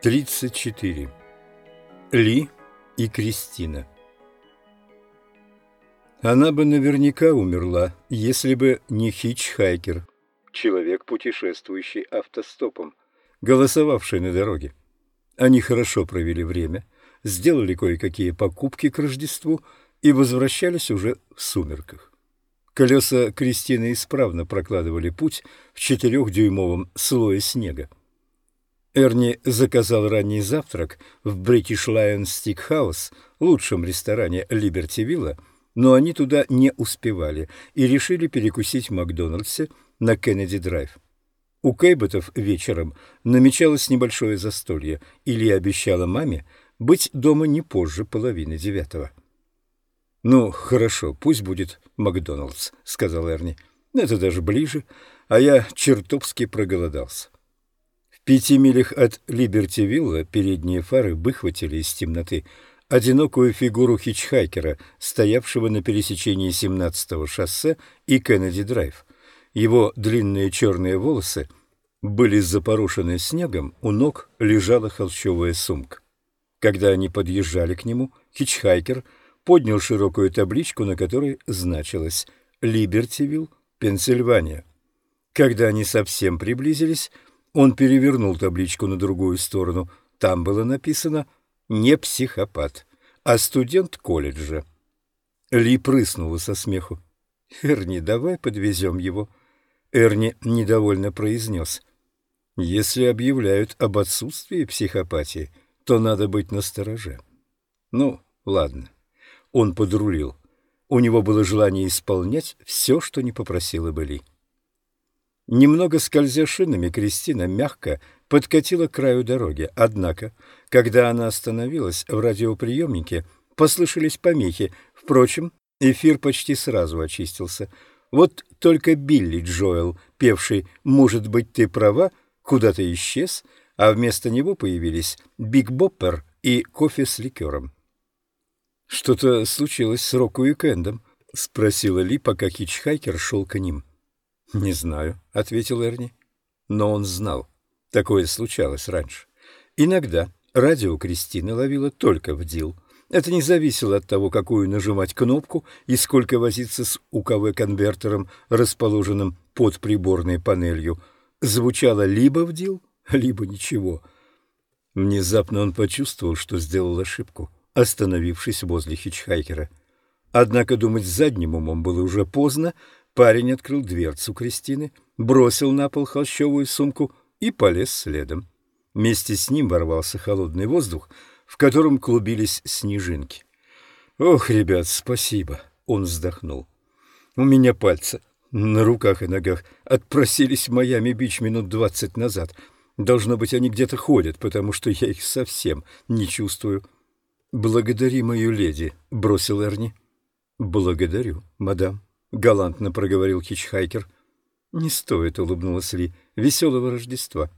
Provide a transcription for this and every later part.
34. Ли и Кристина Она бы наверняка умерла, если бы не хичхайкер, человек, путешествующий автостопом, голосовавший на дороге. Они хорошо провели время, сделали кое-какие покупки к Рождеству и возвращались уже в сумерках. Колеса Кристины исправно прокладывали путь в четырехдюймовом слое снега. Эрни заказал ранний завтрак в British Lion Steakhouse, лучшем ресторане Либертивилла, но они туда не успевали и решили перекусить в Макдональдсе на Кеннеди-драйв. У Кейботов вечером намечалось небольшое застолье, Илья обещала маме быть дома не позже половины девятого. «Ну, хорошо, пусть будет Макдоналдс», — сказал Эрни. «Это даже ближе, а я чертовски проголодался» пяти милях от Либерти-Вилла передние фары выхватили из темноты одинокую фигуру хичхайкера, стоявшего на пересечении 17-го шоссе и Кеннеди-драйв. Его длинные черные волосы были запорошены снегом, у ног лежала холщовая сумка. Когда они подъезжали к нему, хичхайкер поднял широкую табличку, на которой значилось «Либертивилл, Пенсильвания». Когда они совсем приблизились, он перевернул табличку на другую сторону. Там было написано «Не психопат, а студент колледжа». Ли прыснула со смеху. «Эрни, давай подвезем его». Эрни недовольно произнес. «Если объявляют об отсутствии психопатии, то надо быть настороже». «Ну, ладно». Он подрулил. У него было желание исполнять все, что не попросила бы Ли. Немного скользя шинами, Кристина мягко подкатила к краю дороги. Однако, когда она остановилась, в радиоприемнике послышались помехи. Впрочем, эфир почти сразу очистился. Вот только Билли Джоэл, певший «Может быть, ты права», куда-то исчез, а вместо него появились Биг Боппер и кофе с ликером. «Что-то случилось с рок-уикендом?» — спросила Ли, пока хичхайкер шел к ним. «Не знаю», — ответил Эрни. Но он знал. Такое случалось раньше. Иногда радио Кристины ловило только в дил. Это не зависело от того, какую нажимать кнопку и сколько возиться с УКВ-конвертером, расположенным под приборной панелью. Звучало либо в дил, либо ничего. Внезапно он почувствовал, что сделал ошибку, остановившись возле хичхайкера. Однако думать задним умом было уже поздно, Парень открыл дверцу Кристины, бросил на пол холщовую сумку и полез следом. Вместе с ним ворвался холодный воздух, в котором клубились снежинки. «Ох, ребят, спасибо!» — он вздохнул. «У меня пальцы на руках и ногах отпросились в Майами-Бич минут двадцать назад. Должно быть, они где-то ходят, потому что я их совсем не чувствую». «Благодари мою леди», — бросил Эрни. «Благодарю, мадам». — галантно проговорил хичхайкер. «Не стоит», — улыбнулась Ли, — «веселого Рождества».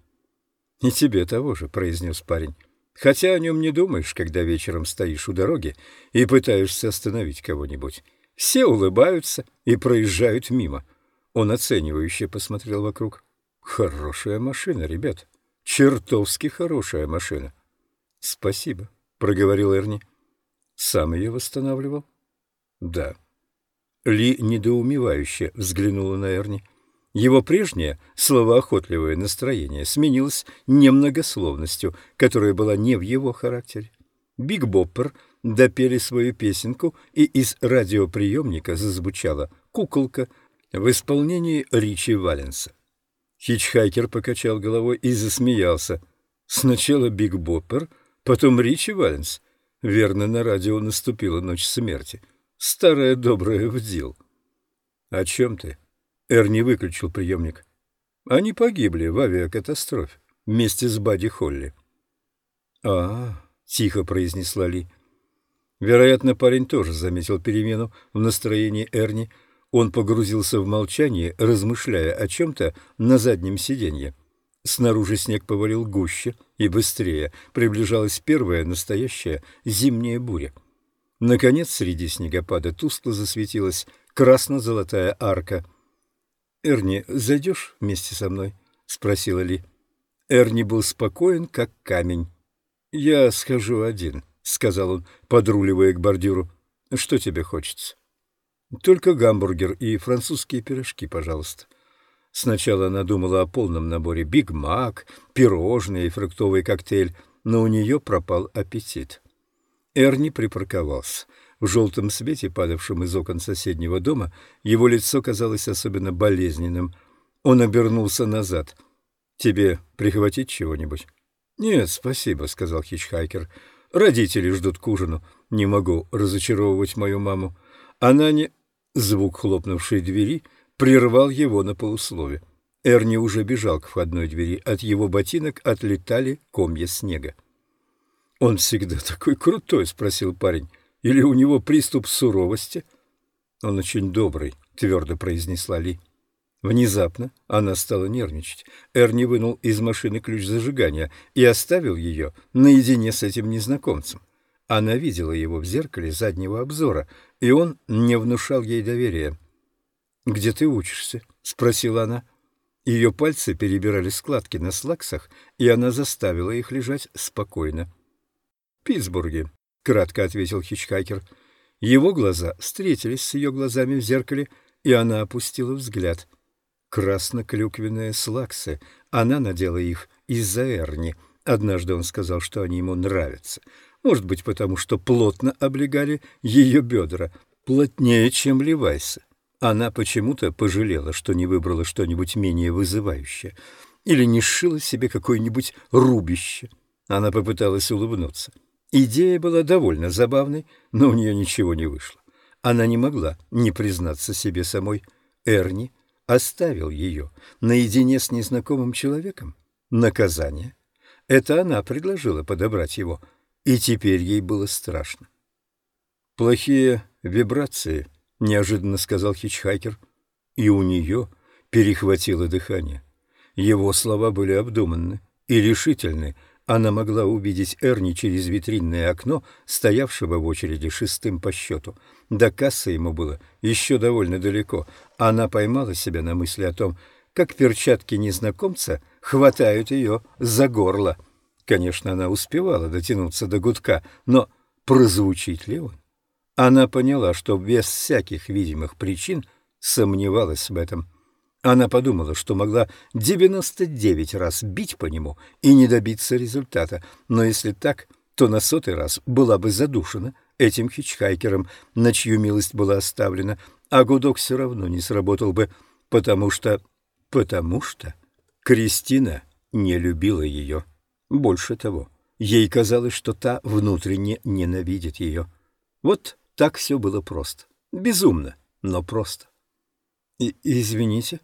«И тебе того же», — произнес парень. «Хотя о нем не думаешь, когда вечером стоишь у дороги и пытаешься остановить кого-нибудь. Все улыбаются и проезжают мимо». Он оценивающе посмотрел вокруг. «Хорошая машина, ребят. Чертовски хорошая машина». «Спасибо», — проговорил Эрни. «Сам ее восстанавливал?» «Да». Ли недоумевающе взглянула на Эрни. Его прежнее словоохотливое настроение сменилось немногословностью, которая была не в его характере. Биг Боппер допел свою песенку, и из радиоприемника зазвучала «Куколка» в исполнении Ричи Валенса. Хичхайкер покачал головой и засмеялся. Сначала Биг Боппер, потом Ричи Валенс. Верно, на радио наступила ночь смерти. Старая добрая WDIL. — О чем ты? Эрни выключил приемник. Они погибли в авиакатастрофе вместе с Бадди Холли. — А, — тихо произнесла Ли. Вероятно, парень тоже заметил перемену в настроении Эрни. Он погрузился в молчание, размышляя о чем-то на заднем сиденье. Снаружи снег повалил гуще и быстрее. Приближалась первая настоящая зимняя буря. Наконец, среди снегопада тускло засветилась красно-золотая арка. «Эрни, зайдешь вместе со мной?» — спросила Ли. Эрни был спокоен, как камень. «Я схожу один», — сказал он, подруливая к бордюру. «Что тебе хочется?» «Только гамбургер и французские пирожки, пожалуйста». Сначала она думала о полном наборе Биг Мак, пирожные и фруктовый коктейль, но у нее пропал аппетит. Эрни припарковался. В желтом свете, падавшем из окон соседнего дома, его лицо казалось особенно болезненным. Он обернулся назад. «Тебе прихватить чего-нибудь?» «Нет, спасибо», — сказал хичхайкер. «Родители ждут к ужину. Не могу разочаровывать мою маму. Она не...» Звук хлопнувшей двери прервал его на полуслове. Эрни уже бежал к входной двери. От его ботинок отлетали комья снега. «Он всегда такой крутой?» — спросил парень. «Или у него приступ суровости?» «Он очень добрый», — твердо произнесла Ли. Внезапно она стала нервничать. Эрни вынул из машины ключ зажигания и оставил ее наедине с этим незнакомцем. Она видела его в зеркале заднего обзора, и он не внушал ей доверия. «Где ты учишься?» — спросила она. Ее пальцы перебирали складки на слаксах, и она заставила их лежать спокойно. — Питтсбурге, — кратко ответил хичхайкер. Его глаза встретились с ее глазами в зеркале, и она опустила взгляд. Красно-клюквенные слаксы. Она надела их из-за Эрни. Однажды он сказал, что они ему нравятся. Может быть, потому что плотно облегали ее бедра, плотнее, чем Левайса. Она почему-то пожалела, что не выбрала что-нибудь менее вызывающее или не сшила себе какое-нибудь рубище. Она попыталась улыбнуться. Идея была довольно забавной, но у нее ничего не вышло. Она не могла не признаться себе самой. Эрни оставил ее наедине с незнакомым человеком. Наказание. Это она предложила подобрать его, и теперь ей было страшно. Плохие вибрации —— неожиданно сказал хичхайкер. И у нее перехватило дыхание. Его слова были обдуманны и решительны. Она могла увидеть Эрни через витринное окно, стоявшего в очереди шестым по счету. До кассы ему было еще довольно далеко. Она поймала себя на мысли о том, как перчатки незнакомца хватают ее за горло. Конечно, она успевала дотянуться до гудка, но прозвучит ли он? Она поняла, что без всяких видимых причин сомневалась в этом. Она подумала, что могла 99 раз бить по нему и не добиться результата, но если так, то на сотый раз была бы задушена этим хичхайкером, на чью милость была оставлена, а гудок все равно не сработал бы, потому что... потому что Кристина не любила ее. Больше того, ей казалось, что та внутренне ненавидит ее. Вот так все было просто. Безумно, но просто. Извините,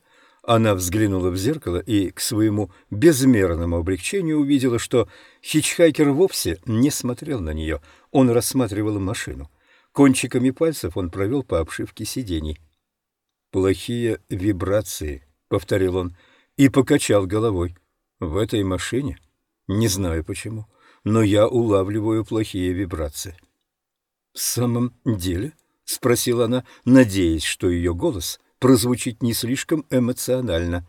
она взглянула в зеркало и к своему безмерному облегчению увидела, что хичхайкер вовсе не смотрел на нее. Он рассматривал машину. Кончиками пальцев он провел по обшивке сидений. «Плохие вибрации», — повторил он, и покачал головой. «В этой машине? Не знаю почему, но я улавливаю плохие вибрации». «В самом деле?» — спросила она, надеясь, что ее голос прозвучит не слишком эмоционально.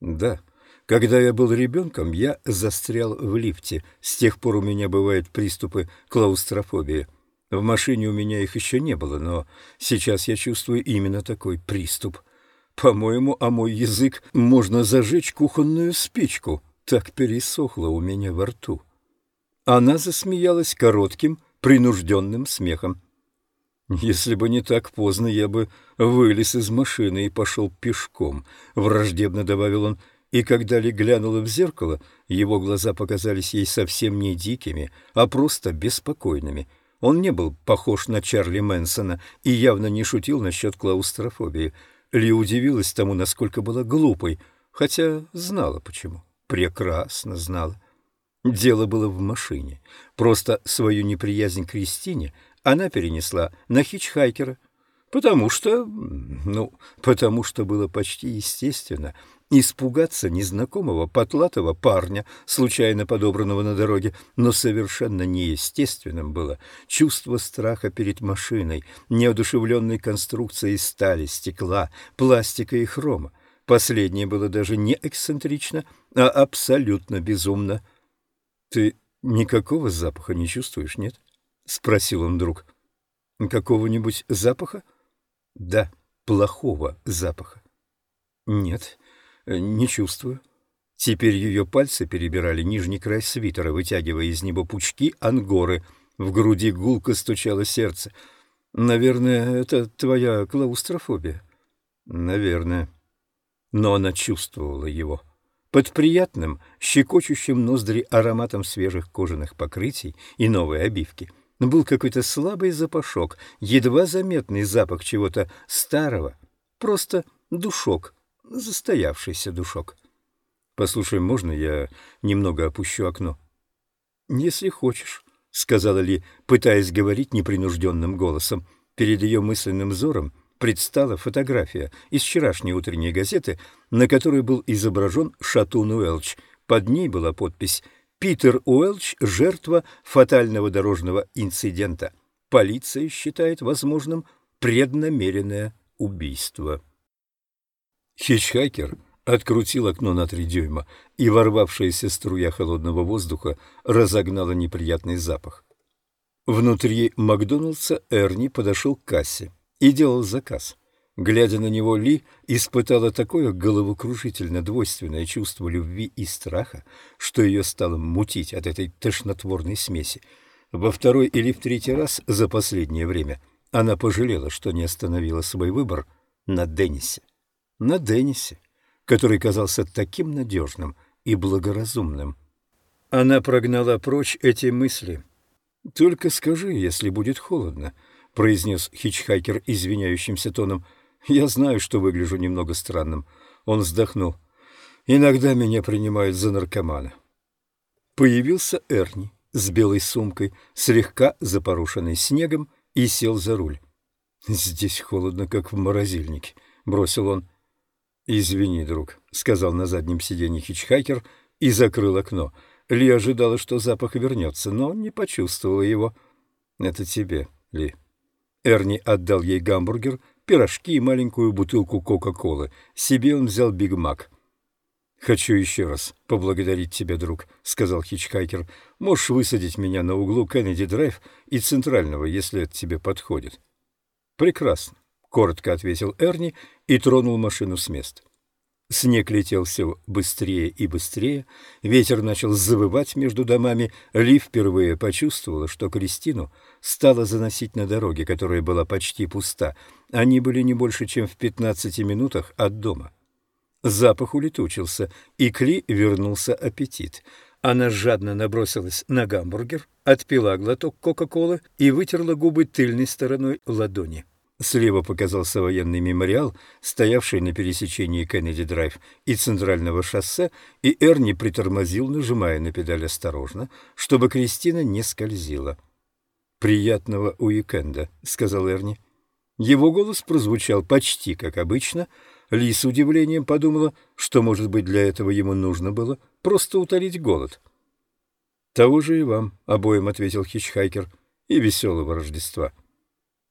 «Да. Когда я был ребенком, я застрял в лифте. С тех пор у меня бывают приступы клаустрофобии. В машине у меня их еще не было, но сейчас я чувствую именно такой приступ. По-моему, а мой язык можно зажечь кухонную спичку. Так пересохло у меня во рту». Она засмеялась коротким, принужденным смехом. «Если бы не так поздно, я бы вылез из машины и пошел пешком», — враждебно добавил он. И когда Ли глянула в зеркало, его глаза показались ей совсем не дикими, а просто беспокойными. Он не был похож на Чарли Мэнсона и явно не шутил насчет клаустрофобии. Ли удивилась тому, насколько была глупой, хотя знала почему. Прекрасно знала. Дело было в машине. Просто свою неприязнь к Кристине она перенесла на хичхайкера, потому что, ну, потому что было почти естественно испугаться незнакомого потлатого парня, случайно подобранного на дороге, но совершенно неестественным было чувство страха перед машиной, неодушевленной конструкцией стали, стекла, пластика и хрома. Последнее было даже не эксцентрично, а абсолютно безумно. «Ты никакого запаха не чувствуешь, нет?» — спросил он вдруг. «Какого-нибудь запаха?» «Да, плохого запаха». «Нет, не чувствую». Теперь ее пальцы перебирали нижний край свитера, вытягивая из него пучки ангоры. В груди гулко стучало сердце. «Наверное, это твоя клаустрофобия?» «Наверное». Но она чувствовала его. Под приятным, щекочущим ноздри ароматом свежих кожаных покрытий и новой обивки был какой-то слабый запашок, едва заметный запах чего-то старого, просто душок, застоявшийся душок. «Послушай, можно я немного опущу окно?» «Если хочешь», — сказала Ли, пытаясь говорить непринужденным голосом. Перед ее мысленным взором предстала фотография из вчерашней утренней газеты, на которой был изображен Шатун Уэлч. Под ней была подпись «Питер Уэлч – жертва фатального дорожного инцидента. Полиция считает возможным преднамеренное убийство». Хичхайкер открутил окно на три дюйма, и ворвавшаяся струя холодного воздуха разогнала неприятный запах. Внутри Макдоналдса Эрни подошел к кассе и делал заказ. Глядя на него, Ли испытала такое головокружительно двойственное чувство любви и страха, что ее стало мутить от этой тошнотворной смеси. Во второй или в третий раз за последнее время она пожалела, что не остановила свой выбор на Деннисе. На Деннисе который казался таким надежным и благоразумным. Она прогнала прочь эти мысли. «Только скажи, если будет холодно», — произнес хичхайкер извиняющимся тоном. «Я знаю, что выгляжу немного странным». Он вздохнул. «Иногда меня принимают за наркомана». Появился Эрни с белой сумкой, слегка запорошенной снегом, и сел за руль. «Здесь холодно, как в морозильнике», — бросил он. «Извини, друг», — сказал на заднем сиденье хичхайкер и закрыл окно. Ли ожидала, что запах вернется, но не почувствовала его. «Это тебе, Ли». Эрни отдал ей гамбургер, пирожки и маленькую бутылку Кока-Колы. Себе он взял Биг Мак. «Хочу еще раз поблагодарить тебя, друг», — сказал хичхайкер. «Можешь высадить меня на углу Кеннеди-драйв и Центрального, если это тебе подходит». «Прекрасно коротко ответил Эрни и тронул машину с места. Снег летел все быстрее и быстрее, ветер начал завывать между домами. Ли впервые почувствовала, что Кристину стало заносить на дороге, которая была почти пуста. Они были не больше, чем в пятнадцати минутах от дома. Запах улетучился, и к Ли вернулся аппетит. Она жадно набросилась на гамбургер, отпила глоток Кока-Колы и вытерла губы тыльной стороной ладони. Слева показался военный мемориал, стоявший на пересечении Кеннеди-драйв и Центрального шоссе, и Эрни притормозил, нажимая на педаль осторожно, чтобы Кристина не скользила. «Приятного уикенда», — сказал Эрни. Его голос прозвучал почти как обычно. Ли с удивлением подумала, что, может быть, для этого ему нужно было просто утолить голод. «Того же и вам», — обоим ответил хичхайкер, — «и веселого Рождества».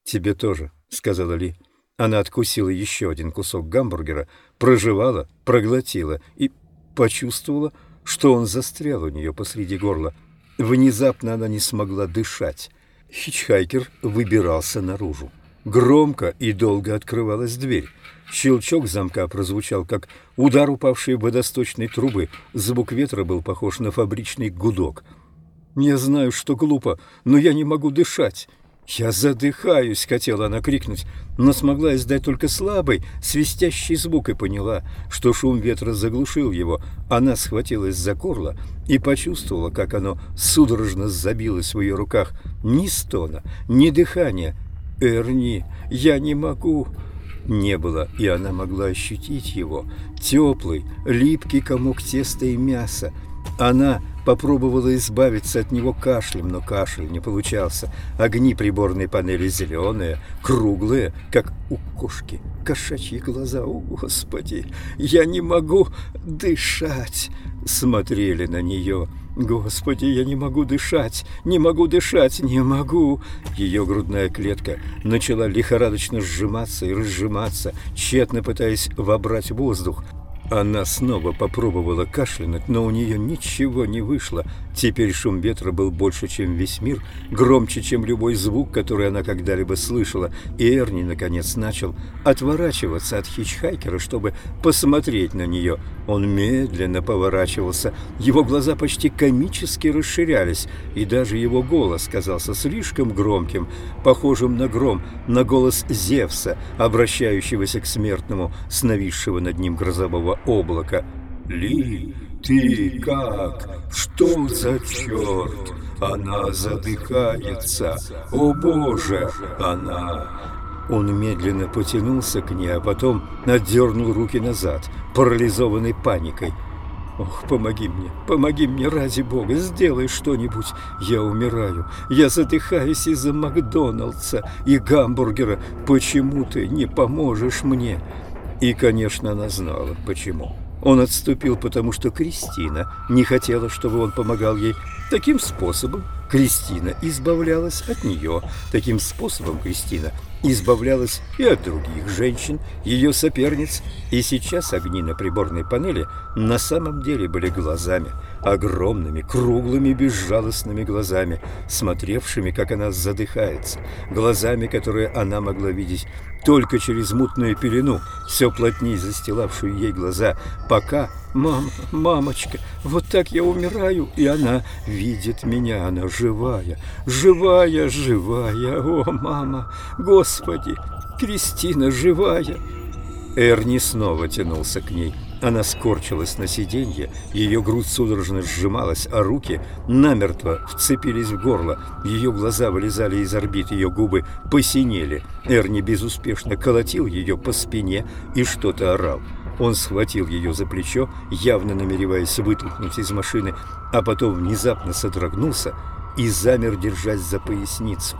«Тебе тоже», — сказала Ли. Она откусила еще один кусок гамбургера, прожевала, проглотила и почувствовала, что он застрял у нее посреди горла. Внезапно она не смогла дышать. Хичхайкер выбирался наружу. Громко и долго открывалась дверь. Щелчок замка прозвучал, как удар упавшей водосточной трубы. Звук ветра был похож на фабричный гудок. «Я знаю, что глупо, но я не могу дышать. «Я задыхаюсь!» — хотела она крикнуть, но смогла издать только слабый, свистящий звук и поняла, что шум ветра заглушил его. Она схватилась за горло и почувствовала, как оно судорожно забилось в ее руках. Ни стона, ни дыхания. «Эрни, я не могу!» Не было, и она могла ощутить его. Теплый, липкий комок теста и мяса. Она попробовала избавиться от него кашлем, но кашель не получался. Огни приборной панели зеленые, круглые, как у кошки. Кошачьи глаза, о, Господи, я не могу дышать. Смотрели на нее. Господи, я не могу дышать, не могу дышать, не могу. Ее грудная клетка начала лихорадочно сжиматься и разжиматься, тщетно пытаясь вобрать воздух. Она снова попробовала кашлянуть, но у нее ничего не вышло. Теперь шум ветра был больше, чем весь мир, громче, чем любой звук, который она когда-либо слышала. И Эрни, наконец, начал отворачиваться от хичхайкера, чтобы посмотреть на нее. Он медленно поворачивался, его глаза почти комически расширялись, и даже его голос казался слишком громким, похожим на гром, на голос Зевса, обращающегося к смертному с над ним грозового облака. «Ли, ты как? Что за черт? Она задыхается! О боже, она...» Он медленно потянулся к ней, а потом отдернул руки назад, парализованный паникой. «Ох, помоги мне, помоги мне, ради бога, сделай что-нибудь. Я умираю, я задыхаюсь из-за Макдоналдса и гамбургера. Почему ты не поможешь мне?» И, конечно, она знала, почему. Он отступил, потому что Кристина не хотела, чтобы он помогал ей. Таким способом Кристина избавлялась от нее. Таким способом Кристина избавлялась и от других женщин, ее соперниц. И сейчас огни на приборной панели на самом деле были глазами, огромными, круглыми, безжалостными глазами, смотревшими, как она задыхается, глазами, которые она могла видеть только через мутную пелену, все плотнее застилавшую ей глаза, пока «Мама, мамочка, вот так я умираю!» И она видит меня, она живая, живая, живая. О, мама, Господи, Кристина живая! Эрни снова тянулся к ней. Она скорчилась на сиденье, ее грудь судорожно сжималась, а руки намертво вцепились в горло. Ее глаза вылезали из орбит, ее губы посинели. Эрни безуспешно колотил ее по спине и что-то орал. Он схватил ее за плечо, явно намереваясь вытолкнуть из машины, а потом внезапно содрогнулся и замер, держась за поясницу.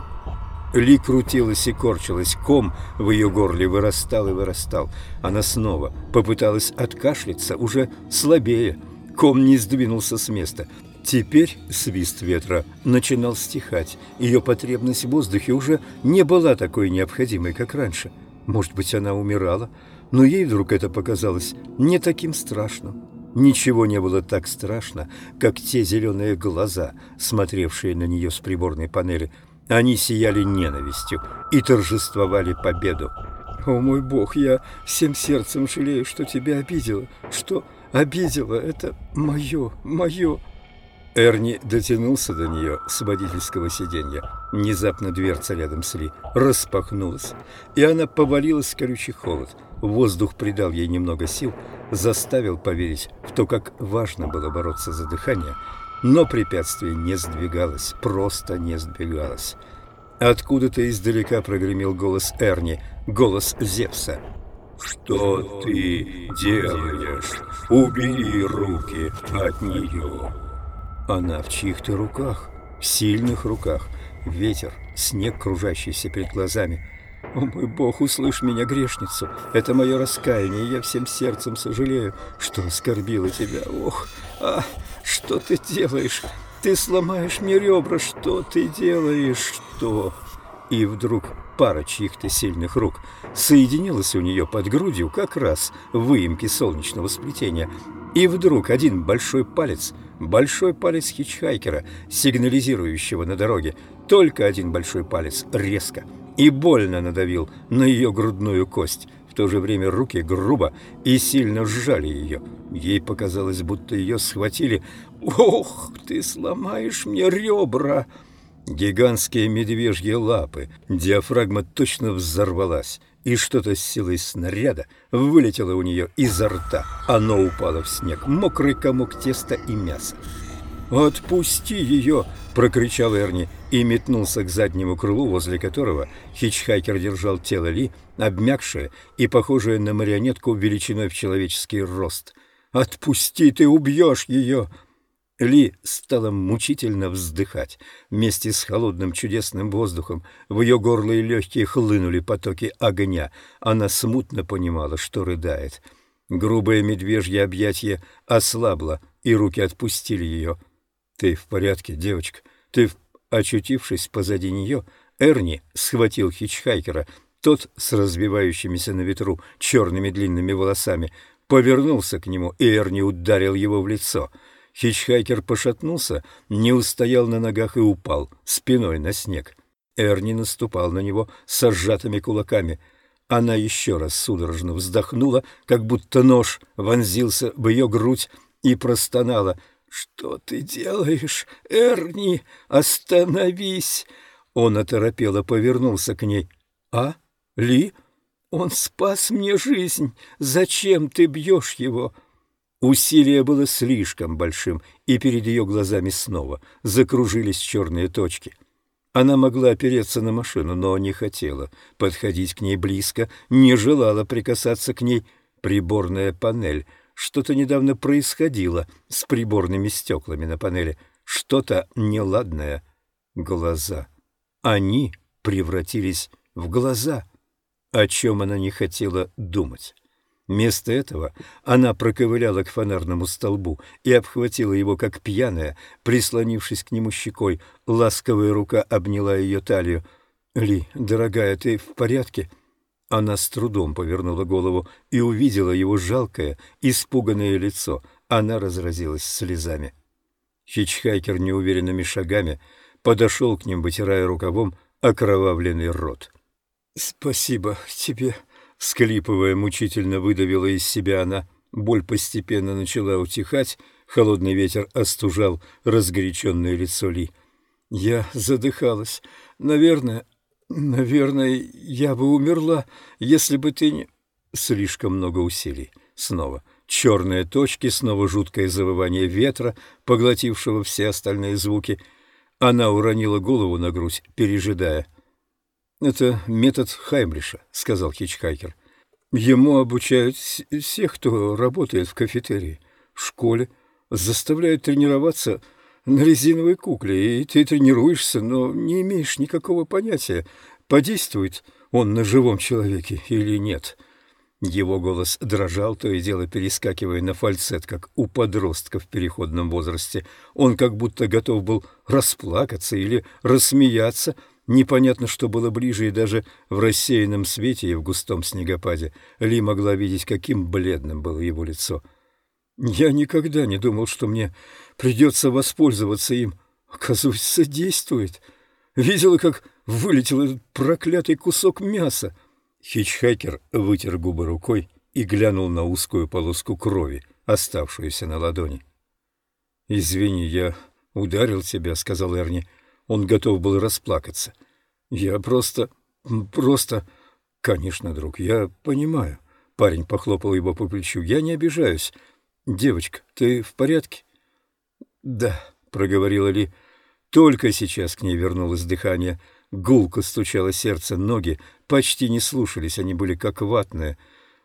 Ли крутилась и корчилась, ком в ее горле вырастал и вырастал. Она снова попыталась откашляться, уже слабее. Ком не сдвинулся с места. Теперь свист ветра начинал стихать. Ее потребность в воздухе уже не была такой необходимой, как раньше. Может быть, она умирала? но ей вдруг это показалось не таким страшным. Ничего не было так страшно, как те зеленые глаза, смотревшие на нее с приборной панели. Они сияли ненавистью и торжествовали победу. «О мой бог, я всем сердцем жалею, что тебя обидела, что обидела, это мое, мое...» Эрни дотянулся до нее с водительского сиденья. Внезапно дверца рядом с Ли распахнулась, и она повалилась в колючий холод. Воздух придал ей немного сил, заставил поверить в то, как важно было бороться за дыхание, но препятствие не сдвигалось, просто не сдвигалось. Откуда-то издалека прогремел голос Эрни, голос Зевса. «Что ты делаешь? Убери руки от нее!» Она в чьих-то руках, в сильных руках. Ветер, снег, кружащийся перед глазами. «О мой Бог, услышь меня, грешницу! Это мое раскаяние, я всем сердцем сожалею, что оскорбила тебя. Ох, а что ты делаешь? Ты сломаешь мне ребра, что ты делаешь? Что?» И вдруг пара чьих-то сильных рук соединилась у нее под грудью как раз в выемке солнечного сплетения. И вдруг один большой палец – Большой палец хичхайкера, сигнализирующего на дороге, только один большой палец резко и больно надавил на ее грудную кость. То же время руки грубо и сильно сжали ее. Ей показалось, будто ее схватили. «Ох, ты сломаешь мне ребра!» Гигантские медвежьи лапы. Диафрагма точно взорвалась и что-то с силой снаряда вылетело у нее изо рта. Оно упало в снег, мокрый комок теста и мяса. «Отпусти ее!» — прокричал Эрни и метнулся к заднему крылу, возле которого хичхайкер держал тело Ли, обмякшее и похожее на марионетку величиной в человеческий рост. «Отпусти, ты убьешь ее!» Ли стала мучительно вздыхать. Вместе с холодным чудесным воздухом в ее горло и легкие хлынули потоки огня. Она смутно понимала, что рыдает. Грубое медвежье объятие ослабло, и руки отпустили ее. «Ты в порядке, девочка? Ты...» Очутившись позади нее, Эрни схватил хичхайкера. Тот с развивающимися на ветру черными длинными волосами повернулся к нему, и Эрни ударил его в лицо — Хичхайкер пошатнулся, не устоял на ногах и упал, спиной на снег. Эрни наступал на него с сжатыми кулаками. Она еще раз судорожно вздохнула, как будто нож вонзился в ее грудь и простонала. «Что ты делаешь, Эрни? Остановись!» Он оторопело повернулся к ней. «А? Ли? Он спас мне жизнь. Зачем ты бьешь его?» Усилие было слишком большим, и перед ее глазами снова закружились черные точки. Она могла опереться на машину, но не хотела подходить к ней близко, не желала прикасаться к ней. Приборная панель. Что-то недавно происходило с приборными стеклами на панели. Что-то неладное. Глаза. Они превратились в глаза, о чем она не хотела думать. Вместо этого она проковыляла к фонарному столбу и обхватила его, как пьяная, прислонившись к нему щекой. Ласковая рука обняла ее талию. «Ли, дорогая, ты в порядке?» Она с трудом повернула голову и увидела его жалкое, испуганное лицо. Она разразилась слезами. Хичхайкер неуверенными шагами подошел к ним, вытирая рукавом окровавленный рот. «Спасибо тебе», Склипывая, мучительно выдавила из себя она. Боль постепенно начала утихать, холодный ветер остужал разгоряченное лицо Ли. Я задыхалась. Наверное, наверное, я бы умерла, если бы ты не... Слишком много усилий. Снова черные точки, снова жуткое завывание ветра, поглотившего все остальные звуки. Она уронила голову на грудь, пережидая. «Это метод Хаймлиша», — сказал Хичхайкер. «Ему обучают всех, кто работает в кафетерии, в школе, заставляют тренироваться на резиновой кукле, и ты тренируешься, но не имеешь никакого понятия, подействует он на живом человеке или нет». Его голос дрожал, то и дело перескакивая на фальцет, как у подростка в переходном возрасте. Он как будто готов был расплакаться или рассмеяться — Непонятно, что было ближе, и даже в рассеянном свете и в густом снегопаде Ли могла видеть, каким бледным было его лицо. «Я никогда не думал, что мне придется воспользоваться им. Оказывается, действует. Видела, как вылетел этот проклятый кусок мяса». Хичхайкер вытер губы рукой и глянул на узкую полоску крови, оставшуюся на ладони. «Извини, я ударил тебя», — сказал Эрни. Он готов был расплакаться. «Я просто... просто...» «Конечно, друг, я понимаю». Парень похлопал его по плечу. «Я не обижаюсь. Девочка, ты в порядке?» «Да», — проговорила Ли. Только сейчас к ней вернулось дыхание. Гулко стучало сердце, ноги почти не слушались, они были как ватные.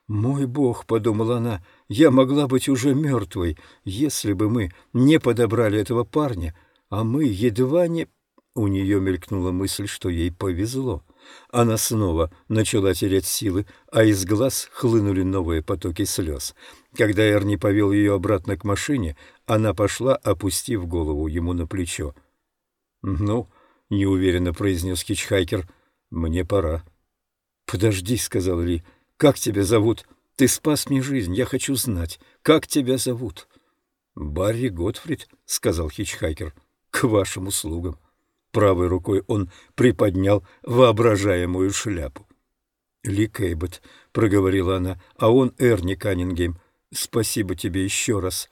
«Мой бог», — подумала она, — «я могла быть уже мертвой, если бы мы не подобрали этого парня, а мы едва не...» У нее мелькнула мысль, что ей повезло. Она снова начала терять силы, а из глаз хлынули новые потоки слез. Когда Эрни повел ее обратно к машине, она пошла, опустив голову ему на плечо. «Ну», — неуверенно произнес Хичхайкер, — «мне пора». «Подожди», — сказал Ли, — «как тебя зовут? Ты спас мне жизнь, я хочу знать, как тебя зовут?» «Барри Готфрид», — сказал Хичхайкер, — «к вашим услугам». Правой рукой он приподнял воображаемую шляпу. «Ли Кейбот», — проговорила она, — «а он Эрни Каннингем. Спасибо тебе еще раз».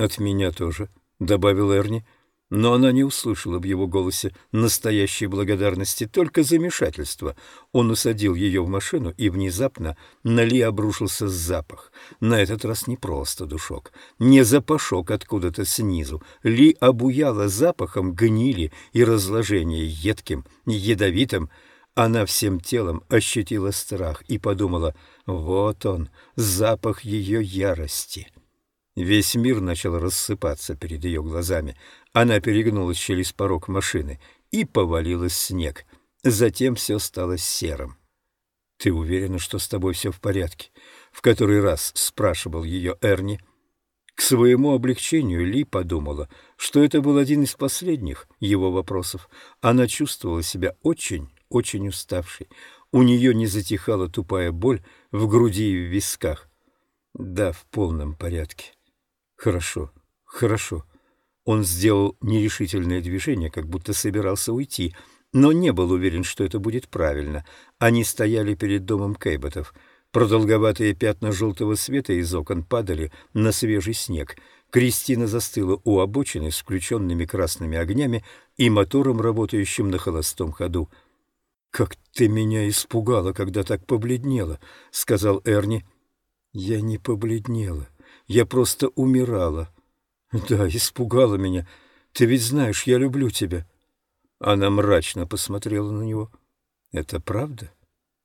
«От меня тоже», — добавил Эрни, — но она не услышала в его голосе настоящей благодарности, только замешательство. Он усадил ее в машину, и внезапно на Ли обрушился запах. На этот раз не просто душок, не запашок откуда-то снизу. Ли обуяла запахом гнили и разложения едким, ядовитым. Она всем телом ощутила страх и подумала, вот он, запах ее ярости. Весь мир начал рассыпаться перед ее глазами. Она перегнулась через порог машины и повалилась снег. Затем все стало серым. «Ты уверена, что с тобой все в порядке?» — в который раз спрашивал ее Эрни. К своему облегчению Ли подумала, что это был один из последних его вопросов. Она чувствовала себя очень, очень уставшей. У нее не затихала тупая боль в груди и в висках. Да, в полном порядке. Хорошо, хорошо. Он сделал нерешительное движение, как будто собирался уйти, но не был уверен, что это будет правильно. Они стояли перед домом Кейботов. Продолговатые пятна желтого света из окон падали на свежий снег. Кристина застыла у обочины с включенными красными огнями и мотором, работающим на холостом ходу. «Как ты меня испугала, когда так побледнела», — сказал Эрни. «Я не побледнела. Я просто умирала». «Да, испугала меня. Ты ведь знаешь, я люблю тебя». Она мрачно посмотрела на него. «Это правда?»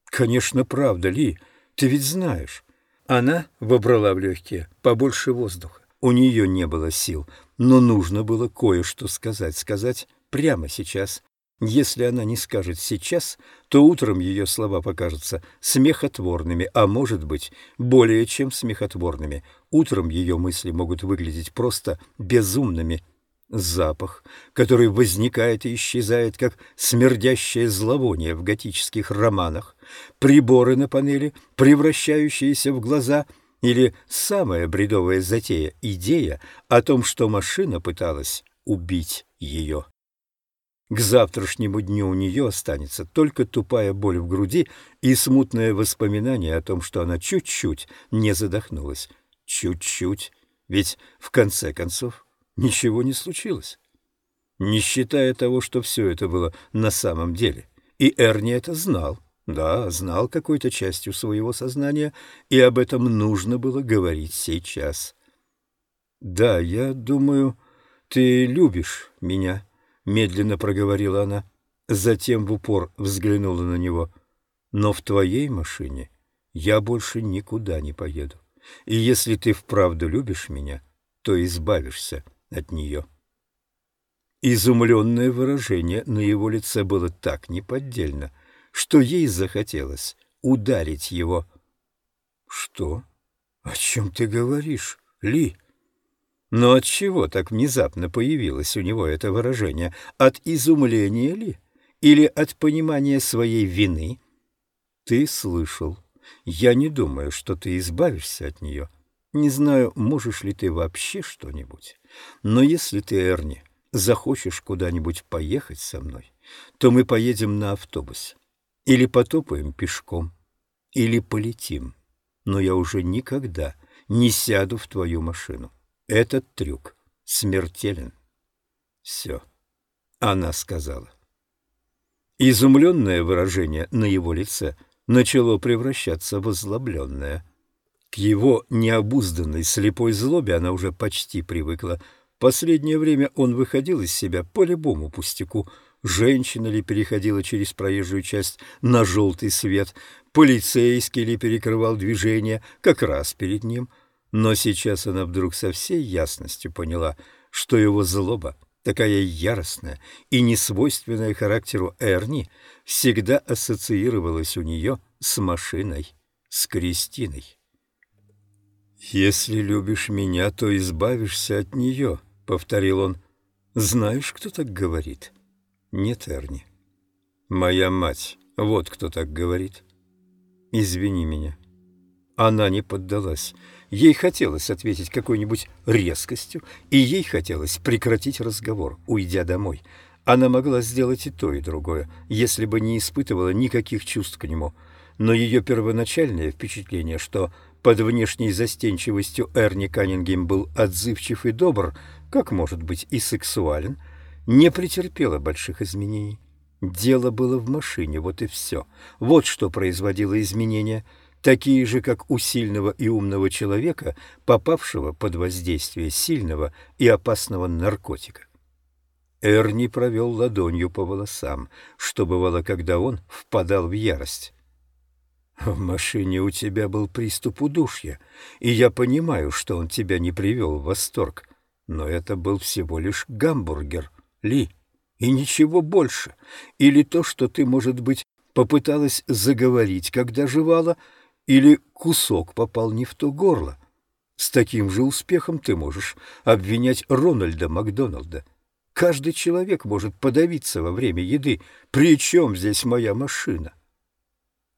«Конечно, правда, Ли. Ты ведь знаешь». Она вобрала в легкие побольше воздуха. У нее не было сил, но нужно было кое-что сказать. Сказать прямо сейчас. Если она не скажет сейчас, то утром ее слова покажутся смехотворными, а может быть, более чем смехотворными. Утром ее мысли могут выглядеть просто безумными. Запах, который возникает и исчезает, как смердящее зловоние в готических романах, приборы на панели, превращающиеся в глаза, или самая бредовая затея – идея о том, что машина пыталась убить ее. К завтрашнему дню у нее останется только тупая боль в груди и смутное воспоминание о том, что она чуть-чуть не задохнулась. Чуть-чуть. Ведь, в конце концов, ничего не случилось. Не считая того, что все это было на самом деле. И Эрни это знал. Да, знал какой-то частью своего сознания, и об этом нужно было говорить сейчас. «Да, я думаю, ты любишь меня», — медленно проговорила она. Затем в упор взглянула на него. «Но в твоей машине я больше никуда не поеду. И если ты вправду любишь меня, то избавишься от нее». Изумленное выражение на его лице было так неподдельно, что ей захотелось ударить его. «Что? О чем ты говоришь, Ли?» Но от чего так внезапно появилось у него это выражение? От изумления ли? Или от понимания своей вины? Ты слышал. Я не думаю, что ты избавишься от нее. Не знаю, можешь ли ты вообще что-нибудь. Но если ты, Эрни, захочешь куда-нибудь поехать со мной, то мы поедем на автобусе. Или потопаем пешком. Или полетим. Но я уже никогда не сяду в твою машину. Этот трюк смертелен. Все, она сказала. Изумленное выражение на его лице начало превращаться в озлобленное. К его необузданной слепой злобе она уже почти привыкла. Последнее время он выходил из себя по любому пустяку. Женщина ли переходила через проезжую часть на желтый свет, полицейский ли перекрывал движение как раз перед ним — но сейчас она вдруг со всей ясностью поняла, что его злоба, такая яростная и несвойственная характеру Эрни, всегда ассоциировалась у нее с машиной, с Кристиной. «Если любишь меня, то избавишься от нее», — повторил он. «Знаешь, кто так говорит?» «Нет, Эрни. Моя мать. Вот кто так говорит. Извини меня». Она не поддалась. Ей хотелось ответить какой-нибудь резкостью, и ей хотелось прекратить разговор, уйдя домой. Она могла сделать и то, и другое, если бы не испытывала никаких чувств к нему. Но ее первоначальное впечатление, что под внешней застенчивостью Эрни Каннингем был отзывчив и добр, как может быть и сексуален, не претерпело больших изменений. Дело было в машине, вот и все. Вот что производило изменения – такие же, как у сильного и умного человека, попавшего под воздействие сильного и опасного наркотика. Эрни провел ладонью по волосам, что бывало, когда он впадал в ярость. В машине у тебя был приступ удушья, и я понимаю, что он тебя не привел в восторг. Но это был всего лишь гамбургер, Ли, и ничего больше. Или то, что ты, может быть, попыталась заговорить, когда жевала, или кусок попал не в то горло. С таким же успехом ты можешь обвинять Рональда Макдоналда. Каждый человек может подавиться во время еды. Причем здесь моя машина?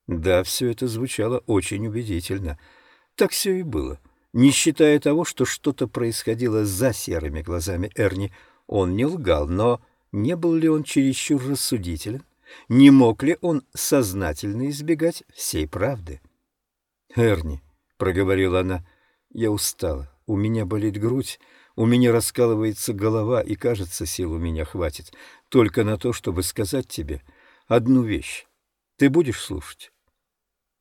Да, все это звучало очень убедительно. Так все и было. Не считая того, что что-то происходило за серыми глазами Эрни, он не лгал, но не был ли он чересчур рассудителен? Не мог ли он сознательно избегать всей правды? «Эрни», — проговорила она, — «я устала, у меня болит грудь, у меня раскалывается голова, и, кажется, сил у меня хватит только на то, чтобы сказать тебе одну вещь. Ты будешь слушать?»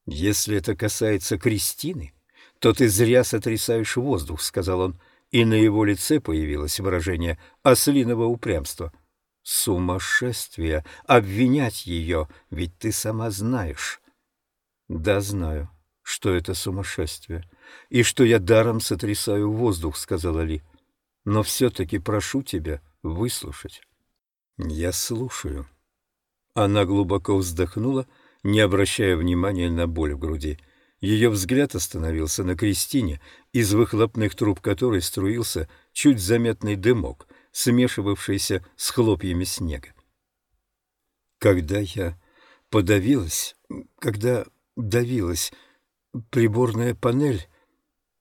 «Если это касается Кристины, то ты зря сотрясаешь воздух», — сказал он, и на его лице появилось выражение ослиного упрямства. «Сумасшествие! Обвинять ее, ведь ты сама знаешь». «Да, знаю, что это сумасшествие, и что я даром сотрясаю воздух», — сказала Ли. «Но все-таки прошу тебя выслушать». «Я слушаю». Она глубоко вздохнула, — не обращая внимания на боль в груди. Ее взгляд остановился на Кристине, из выхлопных труб которой струился чуть заметный дымок, смешивавшийся с хлопьями снега. Когда я подавилась, когда давилась приборная панель,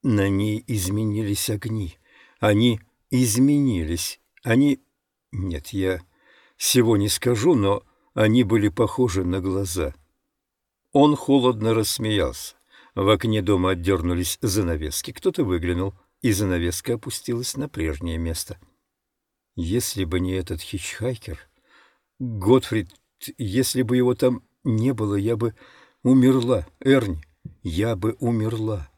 на ней изменились огни. Они изменились. Они... Нет, я всего не скажу, но они были похожи на глаза — он холодно рассмеялся. В окне дома отдернулись занавески. Кто-то выглянул, и занавеска опустилась на прежнее место. Если бы не этот хичхайкер... Готфрид, если бы его там не было, я бы умерла, Эрни, я бы умерла.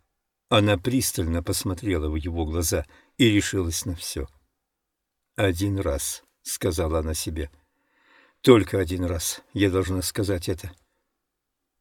Она пристально посмотрела в его глаза и решилась на все. «Один раз», — сказала она себе. «Только один раз я должна сказать это».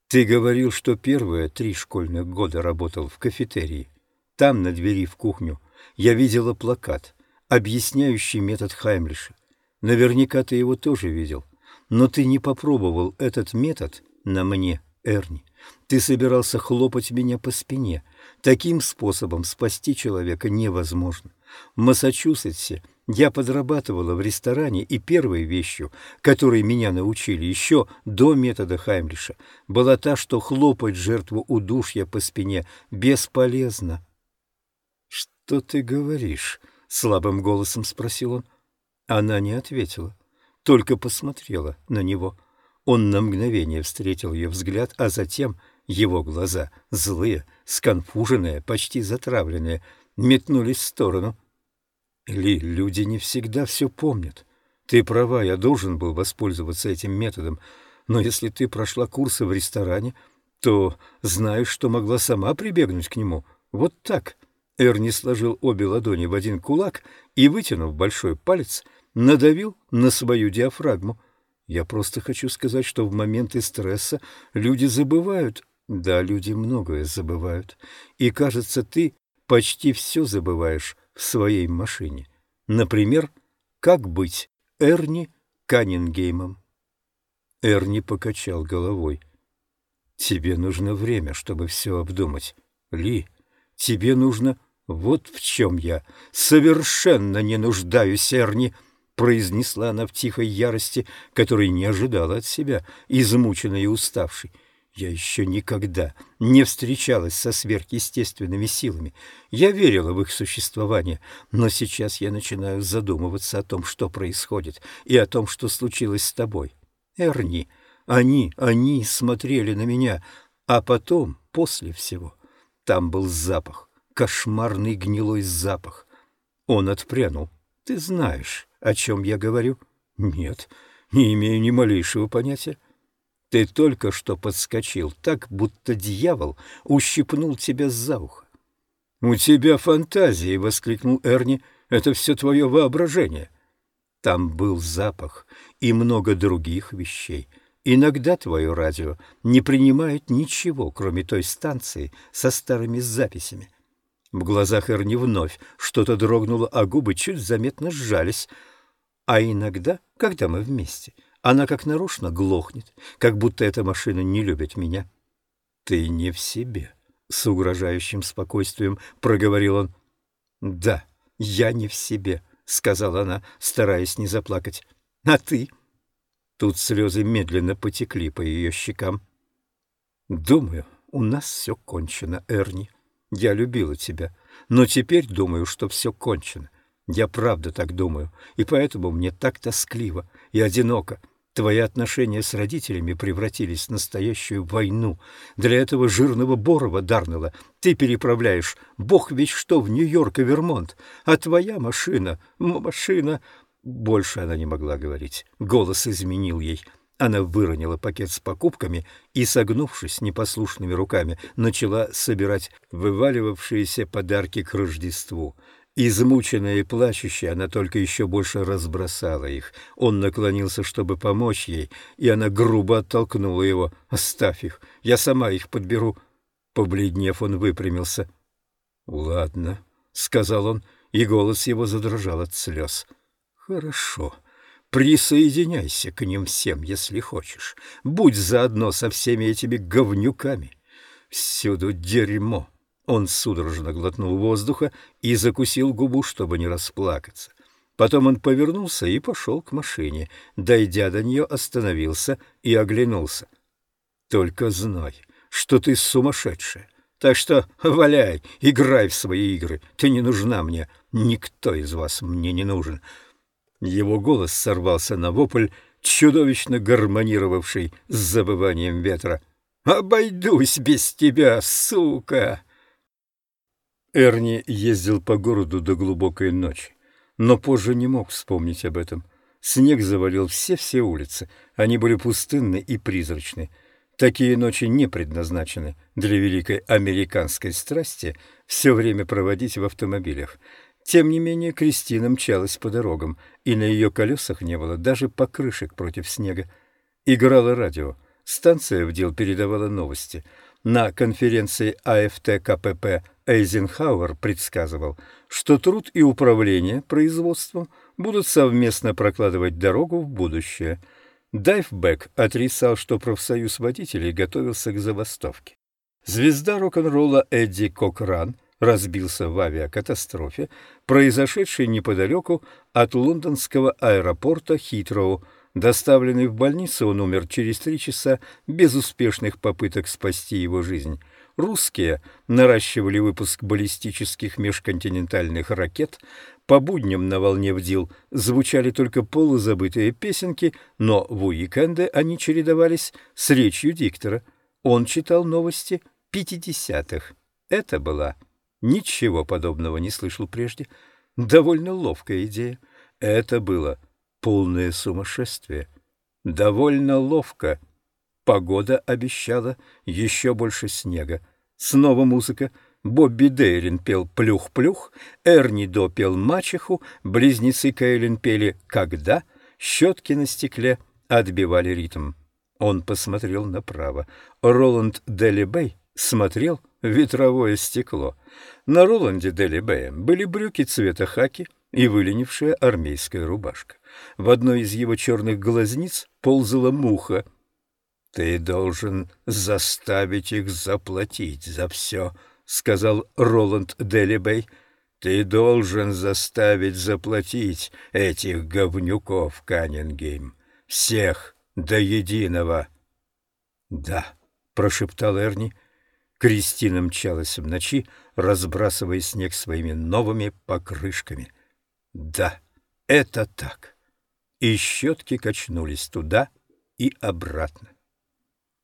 Ты говорил, что первые три школьных года работал в кафетерии. Там, на двери в кухню, я видела плакат, объясняющий метод Хаймлиша. Наверняка ты его тоже видел. Но ты не попробовал этот метод на мне, Эрни. Ты собирался хлопать меня по спине. Таким способом спасти человека невозможно. В Массачусетсе я подрабатывала в ресторане, и первой вещью, которой меня научили еще до метода Хаймлиша, была та, что хлопать жертву удушья по спине бесполезно. — Что ты говоришь? — слабым голосом спросил он. Она не ответила, только посмотрела на него. Он на мгновение встретил ее взгляд, а затем его глаза, злые, сконфуженные, почти затравленные, метнулись в сторону — ли, люди не всегда все помнят. Ты права, я должен был воспользоваться этим методом, но если ты прошла курсы в ресторане, то знаешь, что могла сама прибегнуть к нему. Вот так. Эрни сложил обе ладони в один кулак и, вытянув большой палец, надавил на свою диафрагму. Я просто хочу сказать, что в моменты стресса люди забывают. Да, люди многое забывают. И, кажется, ты почти все забываешь в своей машине. Например, как быть Эрни Каннингеймом? Эрни покачал головой. «Тебе нужно время, чтобы все обдумать. Ли, тебе нужно... Вот в чем я совершенно не нуждаюсь, Эрни!» произнесла она в тихой ярости, которой не ожидала от себя, измученной и уставшей. Я еще никогда не встречалась со сверхъестественными силами. Я верила в их существование, но сейчас я начинаю задумываться о том, что происходит, и о том, что случилось с тобой. Эрни, они, они смотрели на меня, а потом, после всего, там был запах, кошмарный гнилой запах. Он отпрянул. Ты знаешь, о чем я говорю? Нет, не имею ни малейшего понятия. Ты только что подскочил, так, будто дьявол ущипнул тебя за ухо. — У тебя фантазии! — воскликнул Эрни. — Это все твое воображение. Там был запах и много других вещей. Иногда твое радио не принимает ничего, кроме той станции со старыми записями. В глазах Эрни вновь что-то дрогнуло, а губы чуть заметно сжались. А иногда, когда мы вместе, она как нарочно глохнет, как будто эта машина не любит меня. Ты не в себе, — с угрожающим спокойствием проговорил он. Да, я не в себе, — сказала она, стараясь не заплакать. А ты? Тут слезы медленно потекли по ее щекам. Думаю, у нас все кончено, Эрни. Я любила тебя, но теперь думаю, что все кончено. Я правда так думаю, и поэтому мне так тоскливо и одиноко. Твои отношения с родителями превратились в настоящую войну. Для этого жирного Борова Дарнелла ты переправляешь бог ведь что в Нью-Йорк и Вермонт, а твоя машина, машина... Больше она не могла говорить. Голос изменил ей. Она выронила пакет с покупками и, согнувшись непослушными руками, начала собирать вываливавшиеся подарки к Рождеству. Измученная и плачущая, она только еще больше разбросала их. Он наклонился, чтобы помочь ей, и она грубо оттолкнула его. «Оставь их, я сама их подберу». Побледнев, он выпрямился. «Ладно», — сказал он, и голос его задрожал от слез. Хорошо. Присоединяйся к ним всем, если хочешь. Будь заодно со всеми этими говнюками. Всюду дерьмо. Он судорожно глотнул воздуха и закусил губу, чтобы не расплакаться. Потом он повернулся и пошел к машине. Дойдя до нее, остановился и оглянулся. «Только знай, что ты сумасшедшая. Так что валяй, играй в свои игры. Ты не нужна мне. Никто из вас мне не нужен. Его голос сорвался на вопль, чудовищно гармонировавший с забыванием ветра. «Обойдусь без тебя, сука!» Эрни ездил по городу до глубокой ночи, но позже не мог вспомнить об этом. Снег завалил все-все улицы, они были пустынны и призрачны. Такие ночи не предназначены для великой американской страсти все время проводить в автомобилях. Тем не менее, Кристина мчалась по дорогам, и на ее колесах не было даже покрышек против снега. Играло радио. Станция в дел передавала новости. На конференции АФТ КПП Эйзенхауэр предсказывал, что труд и управление производством будут совместно прокладывать дорогу в будущее. Дайвбек отрицал, что профсоюз водителей готовился к забастовке. Звезда рок-н-ролла Эдди Кокран – разбился в авиакатастрофе, произошедшей неподалеку от лондонского аэропорта Хитроу. Доставленный в больницу, он умер через три часа без успешных попыток спасти его жизнь. Русские наращивали выпуск баллистических межконтинентальных ракет. По будням на волне ВДИЛ звучали только полузабытые песенки, но в уикенды они чередовались с речью диктора. Он читал новости пятидесятых. Это была Ничего подобного не слышал прежде. Довольно ловкая идея. Это было полное сумасшествие. Довольно ловко. Погода обещала еще больше снега. Снова музыка. Бобби Дейрин пел «Плюх-плюх», Эрни До пел «Мачеху», близнецы Кейлин пели «Когда», щетки на стекле отбивали ритм. Он посмотрел направо. Роланд Делибей смотрел в ветровое стекло. На Роланде Делибее были брюки цвета хаки и выленившая армейская рубашка. В одной из его черных глазниц ползала муха. «Ты должен заставить их заплатить за все», — сказал Роланд Делибей. «Ты должен заставить заплатить этих говнюков, Каннингейм. Всех до единого». «Да», — прошептал Эрни, — Кристина мчалась в ночи, разбрасывая снег своими новыми покрышками. Да, это так. И щетки качнулись туда и обратно.